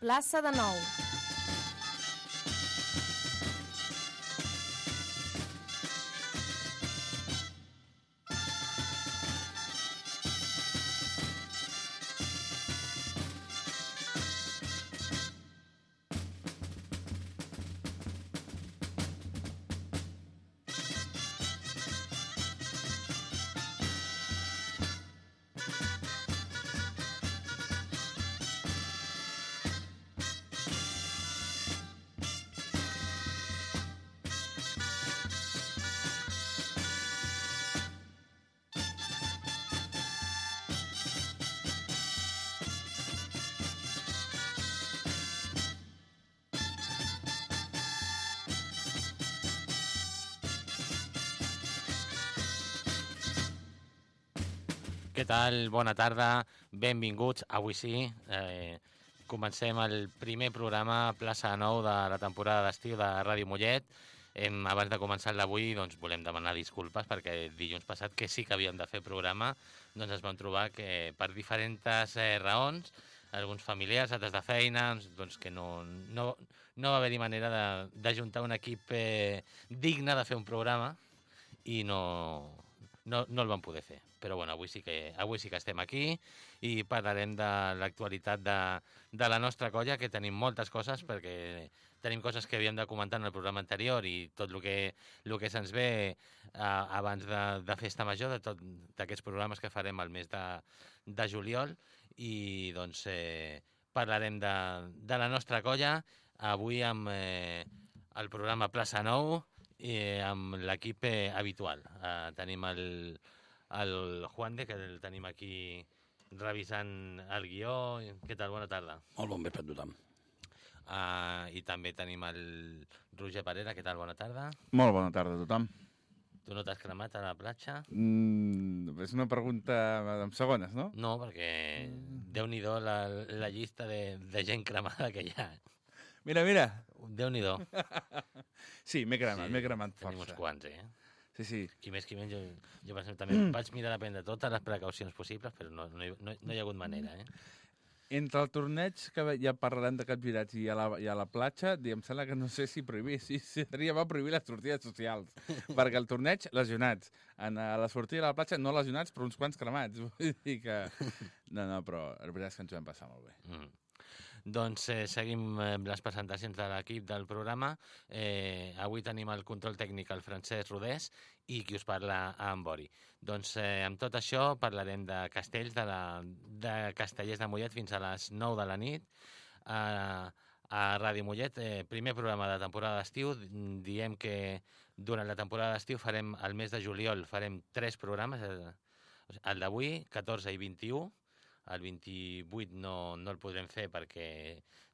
plaça de Nou. Què tal? Bona tarda, benvinguts. Avui sí, eh, comencem el primer programa Plaça Nou de la temporada d'estiu de Ràdio Mollet. Hem, abans de començar l'avui, doncs, volem demanar disculpes perquè dilluns passat, que sí que havíem de fer programa, doncs ens vam trobar que per diferents eh, raons, alguns familiars, altres de feina, doncs que no, no, no va haver-hi manera d'ajuntar un equip eh, digne de fer un programa i no, no, no el vam poder fer. Però bueno, avui sí que, avui sí que estem aquí i parlarem de l'actualitat de, de la nostra colla, que tenim moltes coses, perquè tenim coses que havíem de comentar en el programa anterior i tot el que, que se'ns ve eh, abans de, de Festa Major, de tot d'aquests programes que farem el mes de, de juliol, i doncs eh, parlarem de, de la nostra colla, avui amb eh, el programa Plaça Nou, i amb l'equip eh, habitual. Eh, tenim el, el Juan de, que el tenim aquí revisant el guió. Què tal? Bona tarda. Molt bon vespre a tothom. Uh, I també tenim el Roger Parera. Què tal? Bona tarda. Molt bona tarda a tothom. Tu no t'has cremat a la platja? Mm, és una pregunta en segones, no? No, perquè déu-n'hi-do la, la llista de, de gent cremada que hi ha. Mira, mira. Déu-n'hi-do. Sí, m'he cremat, Sí, m'he cremat Tenim uns força. quants, eh? Sí, sí. Qui més, qui menys, jo, jo exemple, també mm. vaig mirar de prendre totes les precaucions possibles, però no, no, no, no hi ha hagut manera, eh? Entre el torneig, que ja parlarem de capgirats, i a la, i a la platja, em sembla que no sé si prohibir, si seria bo prohibir les sortides socials. perquè el torneig, lesionats. En, a la sortida de la platja, no lesionats, però uns quants cremats. Vull dir que... No, no, però la veritat és que ens ho vam passar molt bé. Mm. Doncs eh, seguim amb les presentacions de l'equip del programa. Eh, avui tenim el control tècnic el Francesc Rodés i qui us parla en Bori. Doncs eh, amb tot això parlarem de castells, de, la, de castellers de Mollet fins a les 9 de la nit. Eh, a Ràdio Mollet, eh, primer programa de temporada d'estiu. Diem que durant la temporada d'estiu farem, el mes de juliol, farem tres programes, eh, el d'avui, 14 i 21, el 28 no, no el podrem fer perquè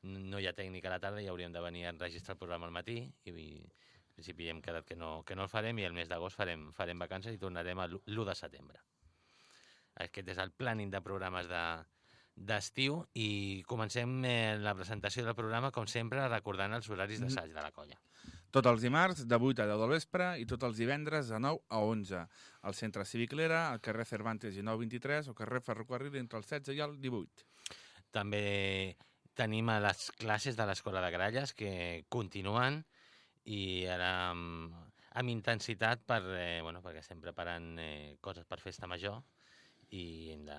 no hi ha tècnica a la tarda i hauríem de venir a enregistrar el programa al matí i en principi hem quedat que no, que no el farem i el mes d'agost farem, farem vacances i tornarem a l'1 de setembre. Aquest és el planning de programes de, d'estiu i comencem eh, la presentació del programa, com sempre, recordant els horaris d'assaig de la colla. Tots els dimarts, de 8 a 10 del vespre, i tots els divendres, de 9 a 11. Al centre cívic Lera, al carrer Cervantes i 923, o carrer Ferrocarril entre el 16 i el 18. També tenim a les classes de l'Escola de Gralles que continuen i ara amb, amb intensitat per, eh, bueno, perquè estem preparant eh, coses per festa major i hem de,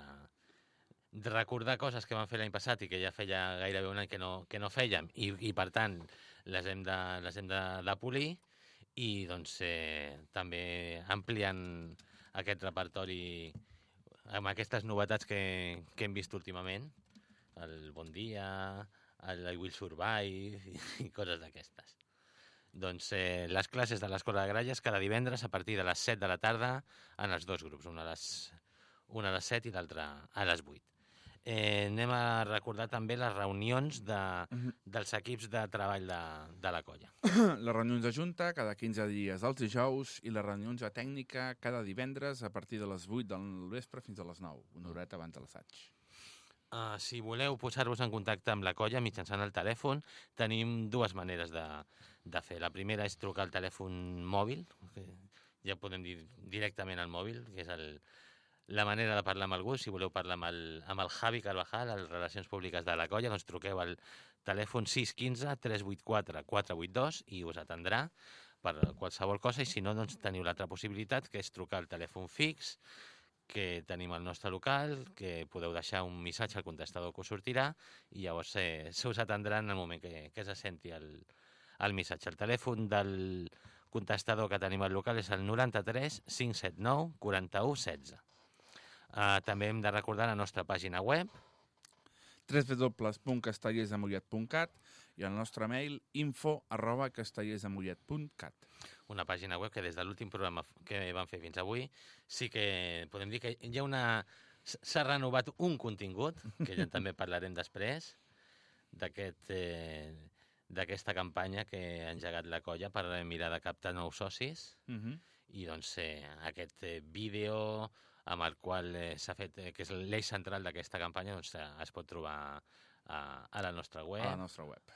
recordar coses que vam fer l'any passat i que ja feia gairebé un any que no, que no fèiem i, i per tant les hem de, les hem de, de polir i doncs eh, també ampliant aquest repertori amb aquestes novetats que, que hem vist últimament el Bon Dia, el I Will Survive i, i coses d'aquestes. Doncs eh, les classes de l'Escola de Gralles cada divendres a partir de les 7 de la tarda en els dos grups, una a les, una a les 7 i l'altra a les 8. Eh, anem a recordar també les reunions de, dels equips de treball de, de la colla. Les reunions de junta cada 15 dies dels dijous i les reunions de tècnica cada divendres a partir de les 8 del vespre fins a les 9, una horeta abans de l'assaig. Uh, si voleu posar-vos en contacte amb la colla mitjançant el telèfon, tenim dues maneres de, de fer. La primera és trucar al telèfon mòbil, que ja podem dir directament al mòbil, que és el la manera de parlar amb algú, si voleu parlar amb el, amb el Javi Carvajal, les Relacions Públiques de la colla, doncs truqueu al telèfon 615 384 482 i us atendrà per qualsevol cosa i si no, doncs teniu l'altra possibilitat que és trucar al telèfon fix que tenim al nostre local, que podeu deixar un missatge al contestador que us sortirà i llavors eh, se us atendrà en el moment que, que se senti el, el missatge. El telèfon del contestador que tenim al local és el 93 579 41 16. Uh, també hem de recordar la nostra pàgina web, www.castellersdemollet.cat i el nostre mail info arroba castellersdemollet.cat. una pàgina web que des de l'últim programa que vam fer fins avui sí que podem dir que hi ha una... s'ha renovat un contingut, que ja també parlarem després. Eh, d'aquesta campanya que ha engegat la colla per mirar de captar nous socis Uh -huh. i doncs eh, aquest eh, vídeo amb el qual eh, s'ha fet, eh, que és l'eix central d'aquesta campanya, doncs eh, es pot trobar a, a la nostra web. A la nostra web.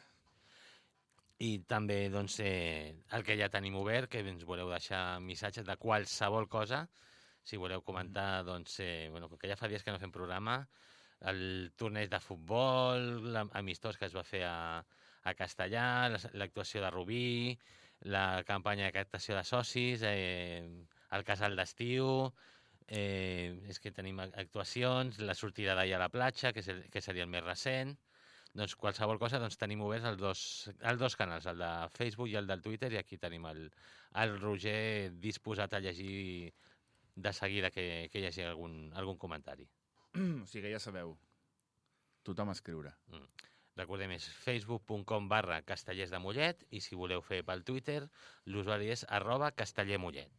I també doncs, eh, el que ja tenim obert, que ens voleu deixar missatges de qualsevol cosa, si voleu comentar, doncs, eh, bueno, que ja fa dies que no fem programa, el torneig de futbol, l'amistós que es va fer a, a Castellà, l'actuació de Rubí, la campanya de captació de socis, eh, el casal d'estiu, eh, és que tenim ac- actuacions, la sortida d'ahir a la platja, que, és el, que seria el més recent, doncs qualsevol cosa doncs tenim oberts els dos, els dos canals, el de Facebook i el del Twitter, i aquí tenim el, el Roger disposat a llegir de seguida que, que hi hagi algun, algun comentari. o sigui que ja sabeu. Tothom a escriure. Recordem, és facebook.com barra castellers de Mollet i si voleu fer pel Twitter, l'usuari és arroba castellermollet.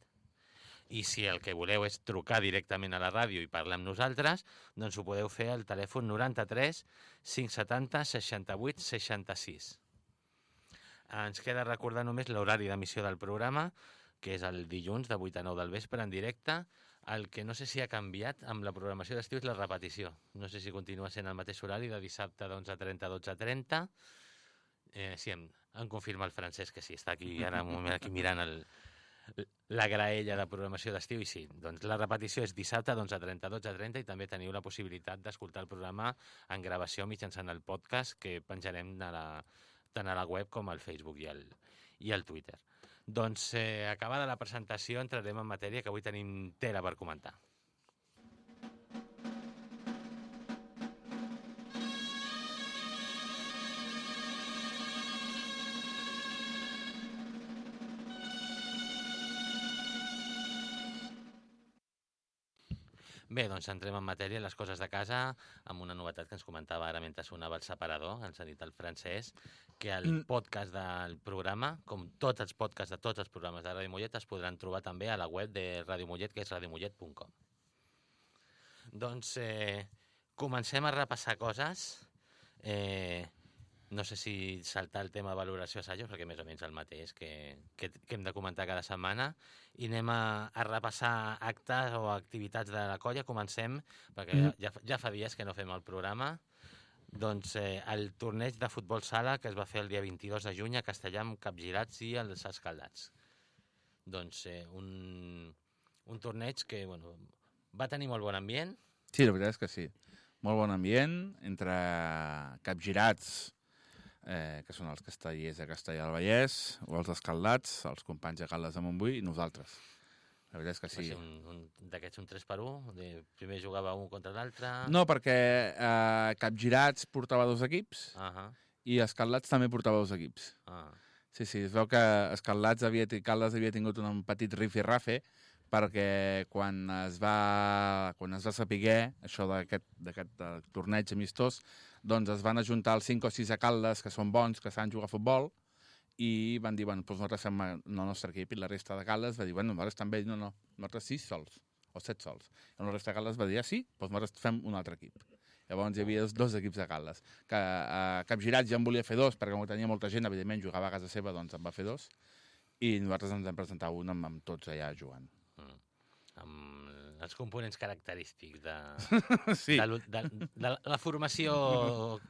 I si el que voleu és trucar directament a la ràdio i parlar amb nosaltres, doncs ho podeu fer al telèfon 93 570 68 66. Ens queda recordar només l'horari d'emissió del programa, que és el dilluns de 8 a 9 del vespre en directe. El que no sé si ha canviat amb la programació d'estiu és la repetició. No sé si continua sent el mateix horari de dissabte d'11.30 a 12.30. Eh, sí, em, em confirma el francès que sí, està aquí ara moment aquí mirant el, la graella de programació d'estiu i sí, doncs la repetició és dissabte d'11.30 a 12.30 i també teniu la possibilitat d'escoltar el programa en gravació mitjançant el podcast que penjarem a la, tant a la web com al Facebook i al, i al Twitter. Doncs eh, acabada la presentació entrarem en matèria que avui tenim tela per comentar. Bé, doncs entrem en matèria, les coses de casa, amb una novetat que ens comentava ara mentre sonava el separador, ens ha dit el francès, que el Mm. podcast del programa, com tots els podcasts de tots els programes de Ràdio Mollet, es podran trobar també a la web de Ràdio Mollet, que és radiomollet.com. Doncs eh, comencem a repassar coses. Eh, no sé si saltar el tema de valoració assajos, perquè més o menys el mateix que, que, que hem de comentar cada setmana, i anem a, a repassar actes o activitats de la colla. Comencem, perquè Mm. ja, ja fa dies que no fem el programa, doncs eh, el torneig de futbol sala que es va fer el dia 22 de juny a Castellà amb Capgirats i els Escaldats. Doncs eh, un, un torneig que bueno, va tenir molt bon ambient, Sí, la veritat és que sí. Molt bon ambient, entre capgirats, eh, que són els castellers de Castellà del Vallès, o els escaldats, els companys de Caldes de Montbui, i nosaltres. La veritat és que sí. va un, un d'aquests un 3 per 1, de, primer jugava un contra l'altre... No, perquè eh, capgirats portava dos equips Ah, i escaldats també portava dos equips. ah, Sí, sí, es veu que Escaldats havia, Caldes havia tingut un petit rifirrafe perquè quan es va, quan es va saber això d'aquest torneig amistós, doncs es van ajuntar els 5 o 6 a Caldes, que són bons, que saben jugar a futbol, i van dir, bueno, doncs nosaltres fem el nostre equip, i la resta de Caldes va dir, bueno, nosaltres també, no, no, nosaltres 6 sols, o 7 sols. I la resta de Caldes va dir, ah, sí, doncs nosaltres fem un altre equip. Llavors hi havia dos, equips de Caldes. Que a Capgirats ja en volia fer dos, perquè com tenia molta gent, evidentment jugava a casa seva, doncs en va fer dos. I nosaltres ens hem presentat un amb, amb tots allà jugant. amb els components característics de, Sí, de, de, de la formació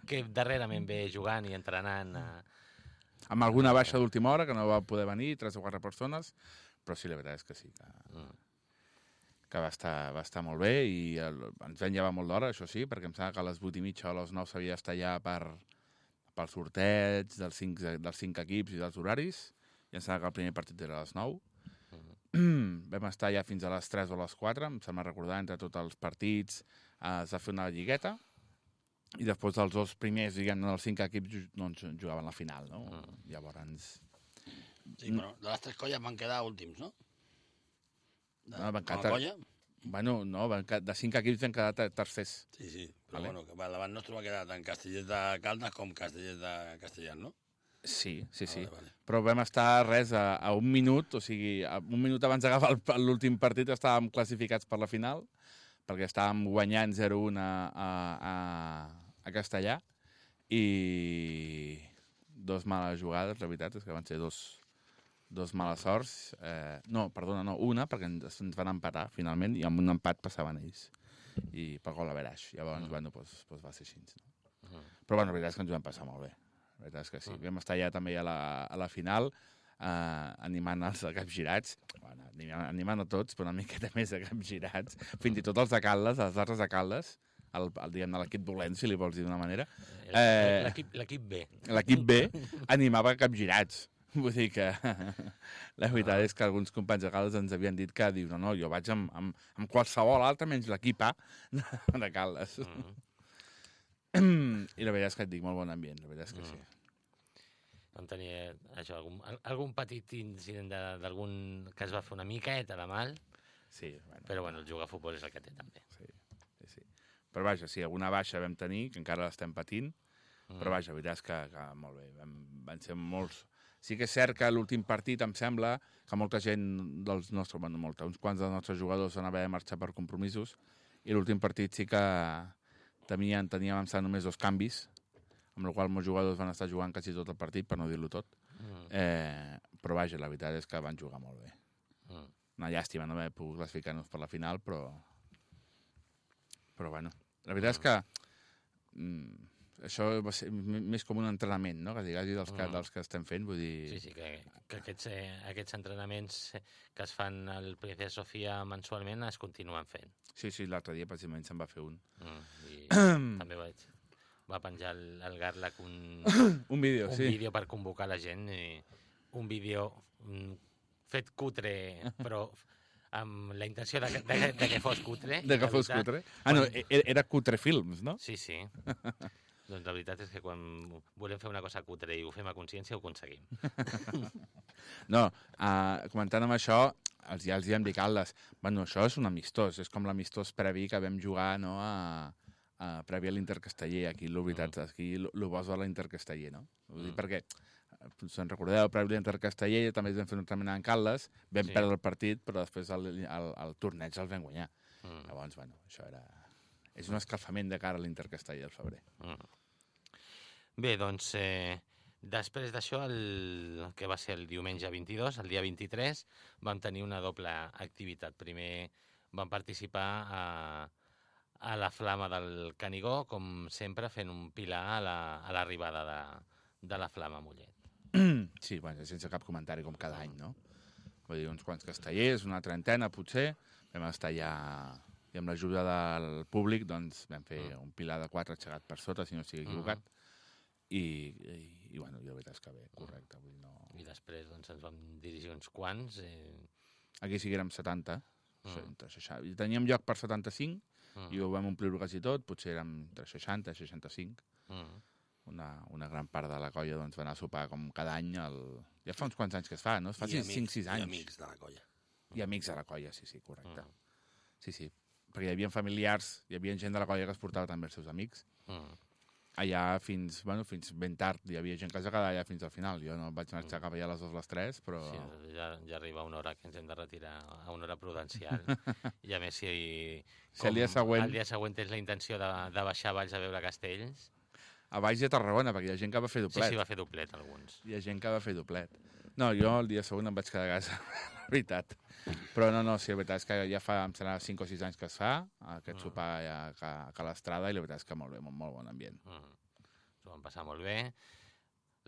que darrerament ve jugant i entrenant. Eh, amb alguna baixa d'última hora, que no va poder venir, tres o quatre persones, però sí, la veritat és que sí, que, mm. que va estar, va estar molt bé i el, ens vam llevar molt d'hora, això sí, perquè em sembla que a les 8 i mitja o a les 9 s'havia d'estar allà per, pel sorteig dels cinc, dels cinc equips i dels horaris, i em sembla que el primer partit era a les 9. vam estar allà fins a les 3 o les 4, em sembla recordar, entre tots els partits, eh, es va fer una lligueta, i després els dos primers, diguem, dels cinc equips doncs, jugaven la final, no? Mm. Llavors, Sí, bueno, de les tres colles van quedar últims, no? De, No, van quedar- colla? bueno, no, van ca- de cinc equips vam quedar ter- tercers. Sí, sí. Però Vale. bueno, que va- davant nostre va quedar tant Castellet de Caldes com Castellet de Castellà, no? Sí, sí, sí. Vale, vale. Però vam estar res a, a un minut, o sigui, a un minut abans d'agafar el- l'últim partit estàvem classificats per la final, perquè estàvem guanyant 0-1 a, a, a, a Castellà, i dos males jugades, la veritat és que van ser dos, dos males sorts. Eh, no, perdona, no, una, perquè ens, ens van empatar finalment, i amb un empat passaven ells. I per gol a veraix. Llavors, bueno, doncs, doncs va ser així. No? Mm. Però bueno, la veritat és que ens ho vam passar molt bé. La veritat és que sí. Mm. Vam estar allà també a la, a la final, eh, animant els de capgirats, bueno, animant, animant a tots, però una miqueta més de capgirats, fins i tot els de Caldes, els altres de Caldes, el, el diguem de l'equip dolent, si li vols dir d'una manera, Eh. L'equip B. l'equip B animava capgirats. Vull dir que la veritat és que alguns companys de Caldes ens havien dit que diu, no, no, jo vaig amb, amb, amb qualsevol altre menys l'equip A de Caldes. Mm. I la veritat és que et dic molt bon ambient, la veritat és que sí. Vam tenir això, algun, al- algun petit incident de- d'algun que es va fer una miqueta de mal, Sí, bueno, però bueno, el jugar a futbol és el que té també. sí, sí, sí. Però vaja, sí, alguna baixa vam tenir, que encara l'estem patint, Mm. però vaja, la veritat és que, que molt bé, vam, van ser molts... Sí que és cert que l'últim partit em sembla que molta gent dels nostres, bueno, molta, uns quants dels nostres jugadors van haver de marxar per compromisos i l'últim partit sí que tenien, teníem em sembla, només dos canvis, amb la qual molts jugadors van estar jugant quasi tot el partit, per no dir-lo tot. Mm. Eh, però vaja, la veritat és que van jugar molt bé. Mm. Una llàstima no haver pogut classificar-nos per la final, però... Però bueno, la veritat és que mm, això va ser més com un entrenament, no? Que digues dels que, Mm. dels que estem fent, vull dir... Sí, sí, que, que aquests, eh, aquests entrenaments que es fan al Princesa Sofia mensualment es continuen fent. Sí, sí, l'altre dia precisament se'n va fer un. Mm. I també vaig, va penjar el, el Garlac un, Un vídeo, un sí. vídeo per convocar la gent, i un vídeo mm, fet cutre, però amb la intenció de, que- de, que- de que fos cutre. De que fos veritat. cutre. Ah, no, e- era Cutre Films, no? Sí, sí. doncs la veritat és que quan volem fer una cosa cutre i ho fem a consciència, ho aconseguim. No, uh, comentant amb això, els, ja els diem dir Caldes, bueno, això és un amistós, és com l'amistós previ que vam jugar no, a, a, previ a l'Intercasteller, aquí, la veritat, aquí el bo de l'Intercasteller, no? Vull dir, Mm. perquè, eh, si en recordeu, previ a l'Intercasteller també vam fer un entrenament en Caldes, vam Sí. perdre el partit, però després el, el, el torneig el vam guanyar. Mm. Llavors, bueno, això era... És un escalfament de cara a l'Intercasteller al febrer. Mm. Bé, doncs, eh, després d'això, el que va ser el diumenge 22, el dia 23, vam tenir una doble activitat. Primer vam participar a, a la flama del Canigó, com sempre, fent un pilar a la- a l'arribada la, de, de la flama a Mollet. Sí, bueno, sense cap comentari, com cada any, no? Vull dir, uns quants castellers, una trentena, potser, vam estar allà i amb l'ajuda del públic doncs, vam fer Mm. un pilar de quatre aixecat per sota, si no estic equivocat, I, i, i, bueno, i veritat és que bé, correcte. Vull dir, no... I després doncs, ens vam dirigir uns quants. Eh, Aquí sí que érem 70, Mm. entre 60. I teníem lloc per 75, mm, i ho vam omplir quasi tot, potser érem entre 60 i 65. mm, Una, una gran part de la colla doncs, va anar a sopar com cada any. El... Ja fa uns quants anys que es fa, no? Es fa I 5-6 I anys. amics de la colla. I amics de la colla, sí, sí, correcte. mm, Sí, sí. Perquè hi havia familiars, hi havia gent de la colla que es portava també els seus amics. mm. Allà fins, bueno, fins ben tard, hi havia gent que es va quedar allà fins al final. Jo no vaig marxar cap allà a les dues, les tres, però... Sí, ja, ja arriba una hora que ens hem de retirar a una hora prudencial. I a més, si, Si el dia següent- el dia següent tens la intenció de, de baixar a Valls a veure castells, A baix de Tarragona, perquè hi ha gent que va fer sí, doblet. sí, va fer doblet alguns. Hi ha gent que va fer doblet. No, jo el dia següent em vaig quedar a casa, la veritat. Però no, no, sí, la veritat és que ja fa, em serà 5 o 6 anys que es fa, aquest Ah. sopar ja a, a l'Estrada, i la veritat és que molt bé, molt, molt bon ambient. Mm. S'ho vam passar molt bé.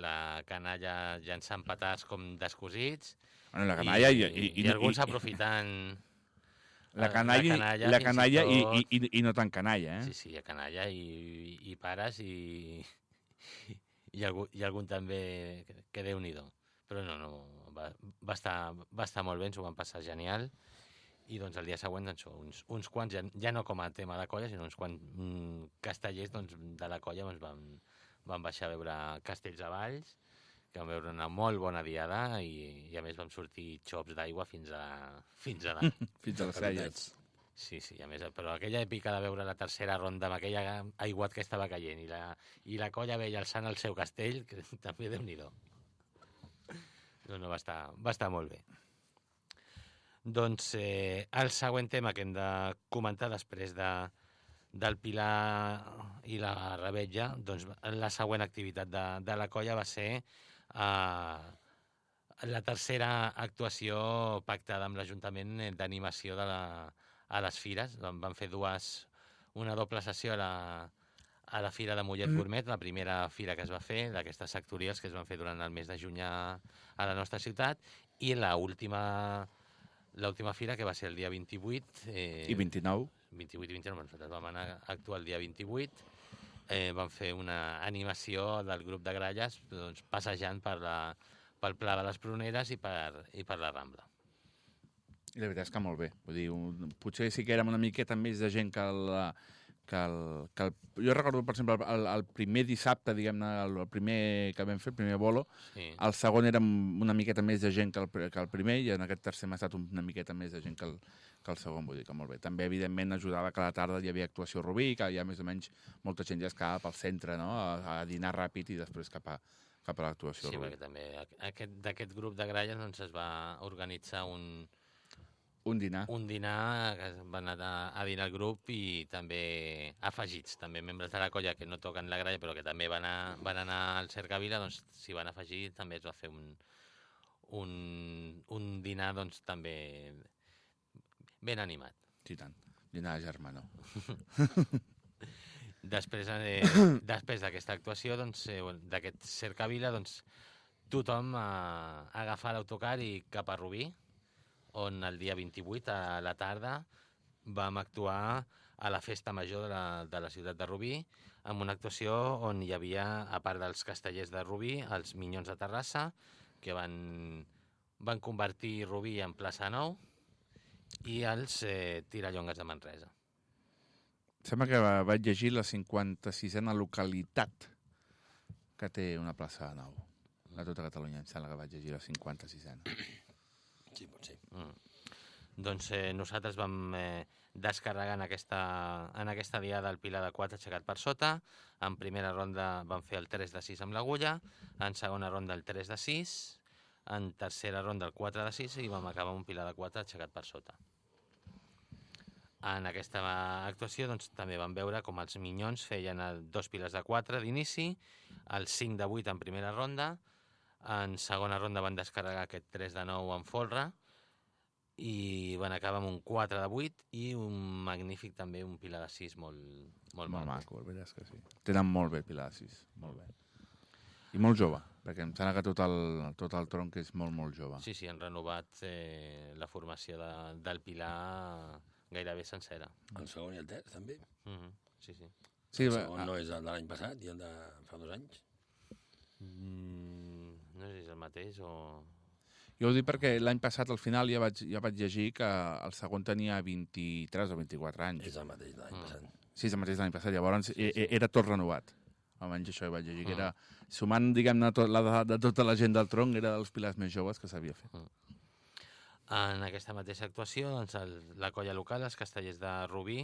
La canalla llançant petards com descosits. Bueno, la canalla i... i, i, i alguns aprofitant La canalla, la canalla, la i canalla i, tot- i, i, i no tan canalla, eh? Sí, sí, ha canalla i, i pares i, i, algú, i algun també que, que déu-n'hi-do. Però no, no, va, va, estar, va estar molt bé, ens ho vam passar genial. I doncs el dia següent doncs, uns, uns quants, ja, ja no com a tema de colla, sinó uns quants mm, castellers doncs, de la colla doncs, vam, vam baixar a veure castells a Valls, que vam veure una molt bona diada i, i a més vam sortir xops d'aigua fins a, fins a dalt. Fins a les celles. Sí, sí, a més, però aquella èpica de veure la tercera ronda amb aquella aiguat que estava caient i la, i la colla veia alçant el seu castell, que també déu nhi No, no, va estar, va estar molt bé. Doncs eh, el següent tema que hem de comentar després de, del Pilar i la Rebetlla, doncs la següent activitat de, de la colla va ser eh, la tercera actuació pactada amb l'Ajuntament d'animació de la, a les fires. Van fer dues, una doble sessió a la, a la Fira de Mollet Mm. Gourmet, la primera fira que es va fer, d'aquestes sectorials que es van fer durant el mes de juny a, a la nostra ciutat, i la última l'última fira, que va ser el dia 28... Eh, I 29. 28 i 29, nosaltres vam anar a actuar el dia 28, eh, vam fer una animació del grup de gralles doncs, passejant per la, pel Pla de les Pruneres i per, i per la Rambla. I la veritat és que molt bé. Vull dir, un, potser sí que érem una miqueta més de gent que el, que el, que el... Jo recordo, per exemple, el, el primer dissabte, diguem-ne, el, el primer que vam fer, el primer bolo, Sí. el segon érem una miqueta més de gent que el, que el primer i en aquest tercer hem estat una miqueta més de gent que el, que el segon, vull dir que molt bé. També, evidentment, ajudava que a la tarda hi havia actuació a Rubí, que ja més o menys molta gent ja es quedava pel centre, no?, a, a dinar ràpid i després cap a, cap a l'actuació Sí, a Rubí. perquè també aqu- aquest- d'aquest grup de gralles doncs, es va organitzar un, Un dinar. un dinar que van anar a, a dinar el grup i també afegits, també membres de la colla que no toquen la gralla però que també van, a, van anar al Cercavila, doncs s'hi van afegir també es va fer un, un, un dinar doncs també ben animat. Sí, tant. Dinar germano. Després, eh, després d'aquesta actuació, doncs, eh, d'aquest Cercavila, doncs, tothom a, a agafar l'autocar i cap a Rubí, on el dia 28, a la tarda, vam actuar a la festa major de la, de la ciutat de Rubí, amb una actuació on hi havia, a part dels castellers de Rubí, els Minyons de Terrassa, que van, van convertir Rubí en plaça nou, i els eh, Tirallongues de Manresa. Sembla que va- vaig llegir la 56a localitat que té una plaça nou de tota Catalunya. Em sembla que vaig llegir la 56a. Sí, pot ser. Mm. Doncs eh, nosaltres vam eh, descarregar en aquesta, en aquesta diada el pilar de 4 aixecat per sota. En primera ronda vam fer el 3 de 6 amb l'agulla, en segona ronda el 3 de 6, en tercera ronda el 4 de 6 i vam acabar un pilar de 4 aixecat per sota. En aquesta actuació doncs, també vam veure com els Minyons feien el, dos pilars de 4 d'inici, el 5 de 8 en primera ronda, en segona ronda van descarregar aquest 3 de 9 en folre i van acabar amb un 4 de 8 i un magnífic també un pilar de 6 molt, molt, Molt maco. maco, veritat és que sí. Tenen molt bé Pilar de 6, molt bé. I molt jove, perquè em sembla que tot el, tot el tronc és molt, molt jove. Sí, sí, han renovat eh, la formació de, del Pilar gairebé sencera. El segon i el terç, també. Mm -hmm. Sí, sí. Sí, el va, segon no és el de l'any passat i el de fa dos anys. Mm, no sé si és el mateix o... Jo ho dic perquè l'any passat, al final, ja vaig, ja vaig llegir que el segon tenia 23 o 24 anys. És el mateix de l'any Mm. passat. Sí, és el mateix de l'any passat. Llavors, e- e- era tot renovat. Almenys això vaig llegir, que Mm. era... Sumant, diguem-ne, tot, l'edat de tota la gent del tronc, era dels pilars més joves que s'havia fet. En aquesta mateixa actuació, doncs, el, la colla local, els castellers de Rubí,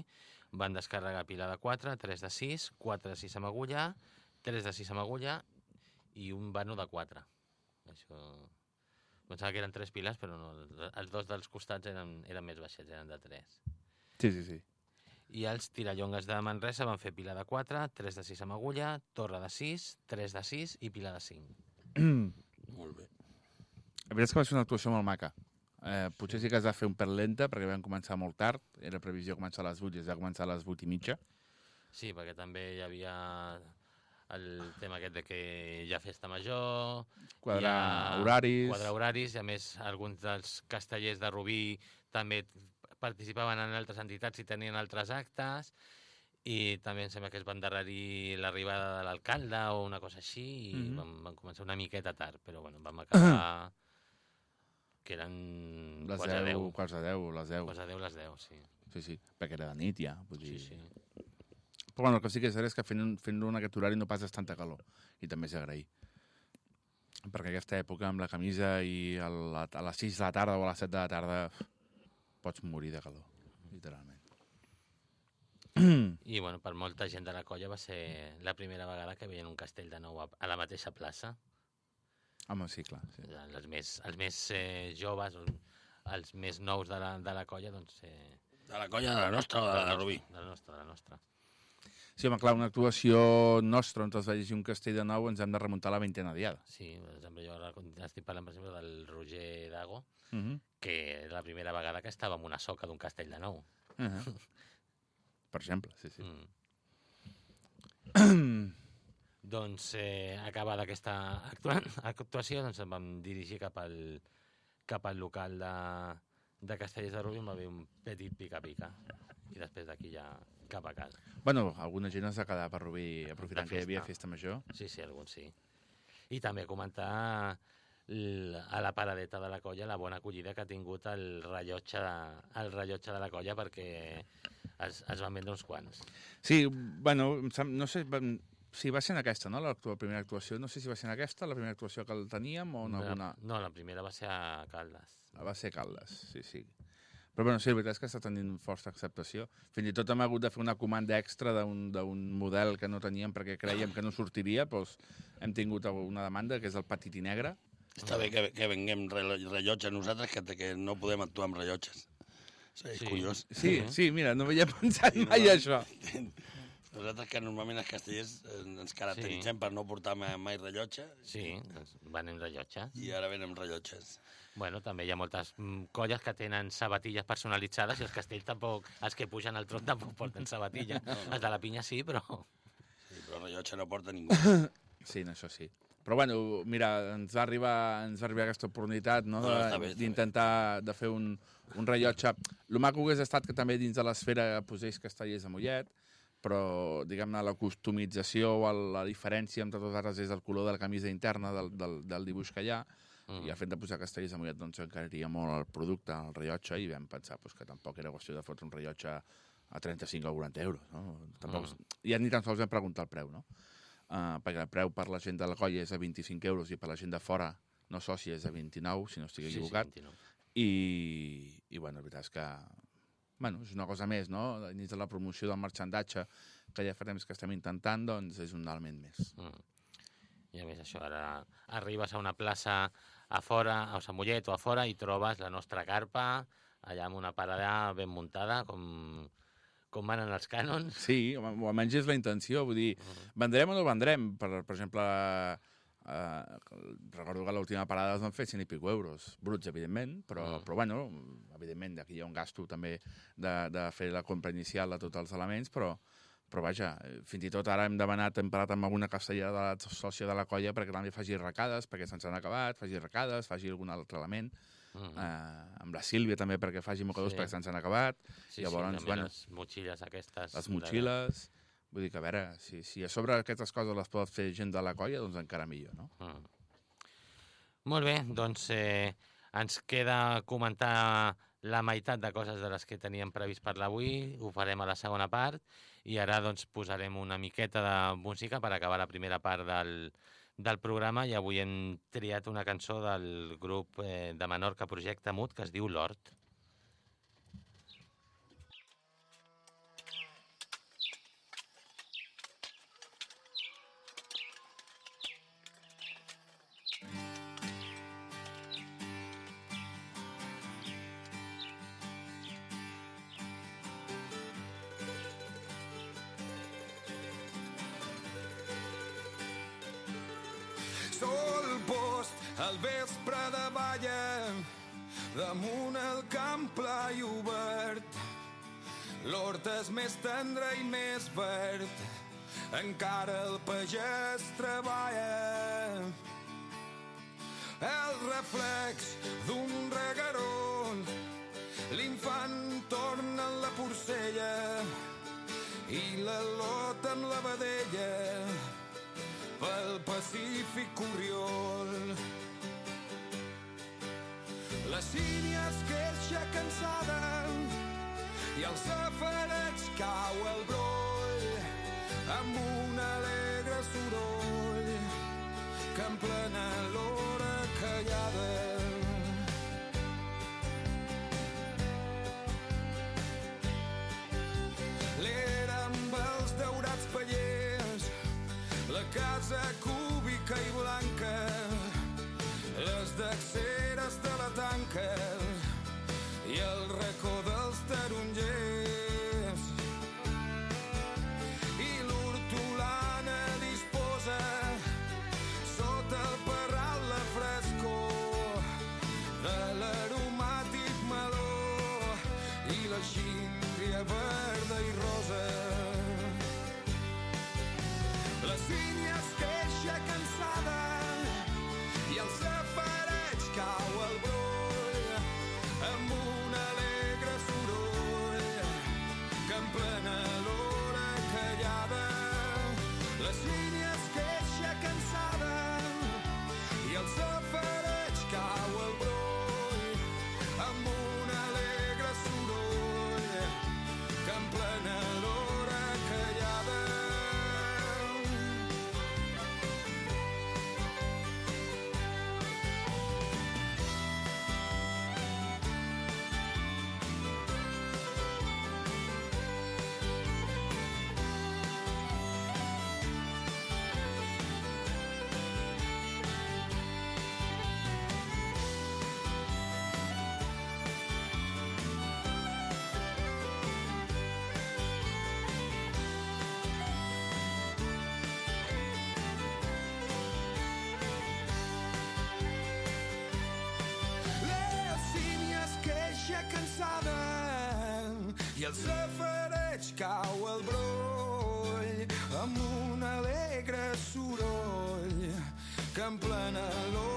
van descarregar pilar de 4, 3 de 6, 4 de 6 amb agulla, 3 de 6 amb agulla i un vano de 4. Això... Pensava que eren 3 piles, però no, els dos dels costats eren, eren més baixets, eren de 3. Sí, sí, sí. I els tirallongues de Manresa van fer pila de 4, 3 de 6 amb agulla, torre de 6, 3 de 6 i pila de 5. Molt bé. La veritat és que va ser una actuació molt maca. Eh, potser sí que es va fer un pèl lenta, perquè vam començar molt tard. Era previsió començar a les 8 i es va començar a les 8 i mitja. Sí, perquè també hi havia el tema aquest de que hi ha festa major, Quadrar ha horaris... quadrar horaris, i a més alguns dels castellers de Rubí també participaven en altres entitats i tenien altres actes, i també em sembla que es va endarrerir l'arribada de l'alcalde o una cosa així, i Mhm. vam, vam començar una miqueta tard, però bueno, vam acabar... que eren Les quarts de 10, 10. quarts de 10, les 10. Quarts de 10, les 10, sí. Sí, sí, perquè era de nit ja. Vull dir... Sí, sí. Però bueno, el que sí que és cert és que fent- fent-lo en aquest horari no passes tanta calor. I també és d'agrair. Perquè aquesta època amb la camisa i a, la, a les 6 de la tarda o a les 7 de la tarda pots morir de calor, literalment. I bueno, per molta gent de la colla va ser la primera vegada que veien un castell de nou a, a la mateixa plaça. Home, sí, clar. Sí. Els més, els més eh, joves, els més nous de la, de la colla, doncs... Eh, De la colla de la nostra o de la Rubí? De la nostra, de la nostra. Sí, home, clar, una actuació nostra on es vegi un castell de nou ens hem de remuntar a la vintena diada. Sí, per exemple, jo ara estic parlant, per exemple, del Roger Dago, Uh -huh. que era la primera vegada que estava en una soca d'un castell de nou. Uh -huh. per exemple, sí, sí. Mm. doncs, eh, acabada aquesta actua actuació, doncs vam dirigir cap al, cap al local de, de Castellers de Rubí, on va haver un petit pica-pica. I després d'aquí ja cap a casa. Bueno, alguna gent es va quedar per Rubí aprofitant que hi havia festa. major. Sí, sí, alguns sí. I també comentar a la paradeta de la colla la bona acollida que ha tingut el rellotge de, el rellotge de la colla perquè es, es van vendre uns quants. Sí, bueno, no sé, sí, va ser en aquesta, no?, la, primera actuació. No sé si va ser en aquesta, la primera actuació que el teníem, o en alguna... No, la primera va ser a Caldes. Va ser Caldes, sí, sí. Però bueno, sí, la veritat és que està tenint força acceptació. Fins i tot hem hagut de fer una comanda extra d'un d'un model que no teníem perquè creiem que no sortiria, doncs hem tingut una demanda, que és el petit i negre. Està bé que, que venguem rellotges nosaltres, que, que no podem actuar amb rellotges. Sí, és Sí. curiós. Sí, Mhm. sí, mira, no m'havia pensat Sí, mai no? això. Nosaltres que normalment els castellers eh, ens caracteritzem per no portar mai, mai rellotge Sí, doncs van en rellotge. i ara venen rellotges. Bueno, també hi ha moltes mm, colles que tenen sabatilles personalitzades i els castells tampoc, els que pugen al tron tampoc porten sabatilla. Els de la pinya sí, però... Sí, però rellotge no porta ningú. Sí, en això sí. Però bueno, mira, ens va arribar, ens va arribar aquesta oportunitat no, No, d'intentar de fer un, un rellotge. El maco hagués estat que també dins de l'esfera posés castellers de Mollet, però, diguem-ne, la customització o la diferència entre tots altres és el color de la camisa interna del, del, del dibuix que hi ha, Mm. i el fet de posar castellers de Mollet doncs, encariria molt el producte, el rellotge, i vam pensar pues, que tampoc era qüestió de fotre un rellotge a 35 o 40 euros. No? Tampoc, Mm. Ja ni tan sols vam preguntar el preu, no? Uh, perquè el preu per la gent de la colla és a 25 euros i per la gent de fora no sòcia és a 29, si no estic Sí, sí, equivocat. 29. I, I, bueno, la veritat és que bueno, és una cosa més, no? Dins de la promoció del marxandatge que ja fa temps que estem intentant, doncs és un element més. Mm. I a més això, ara arribes a una plaça a fora, a Sant Mollet o a fora, i trobes la nostra carpa, allà amb una parada ben muntada, com, com manen els cànons. Sí, o, almenys és la intenció, vull dir, vendrem o no vendrem? Per, per exemple, eh, recordo que l'última parada es van fer 100 i pico euros, bruts, evidentment, però, Mm. mm. però bueno, evidentment, aquí hi ha un gasto també de, de fer la compra inicial de tots els elements, però, però vaja, eh, fins i tot ara hem demanat, hem parlat amb alguna castellera de la sòcia de la colla perquè també faci recades, perquè se'ns han acabat, faci recades, faci algun altre element, Mm. eh, amb la Sílvia també perquè faci mocadors Sí. perquè se'ns han acabat, Sí, llavors, sí, bueno, les motxilles aquestes. les de- motxilles... Vull dir que, a veure, si, si a sobre aquestes coses les pot fer gent de la colla, doncs encara millor, no? Mm. Molt bé, doncs eh, ens queda comentar la meitat de coses de les que teníem previst parlar avui, ho farem a la segona part, i ara doncs posarem una miqueta de música per acabar la primera part del, del programa, i avui hem triat una cançó del grup eh, de Menorca Projecte Mut que es diu Lord. sol post al vespre de balla damunt el camp pla i obert. L'hort és més tendre i més verd encara el pagès treballa. El reflex d'un regaron l'infant torna en la porcella i la lot amb la vedella. Pacífic Oriol. La sínia es queixa cansada i el safareig cau al broll amb un alegre soroll que en plena l'hora callada l'era amb els daurats pallers la casa cúbica les dexeres de la tanca i el racó el safareig cau al broll amb un alegre soroll que en plena callada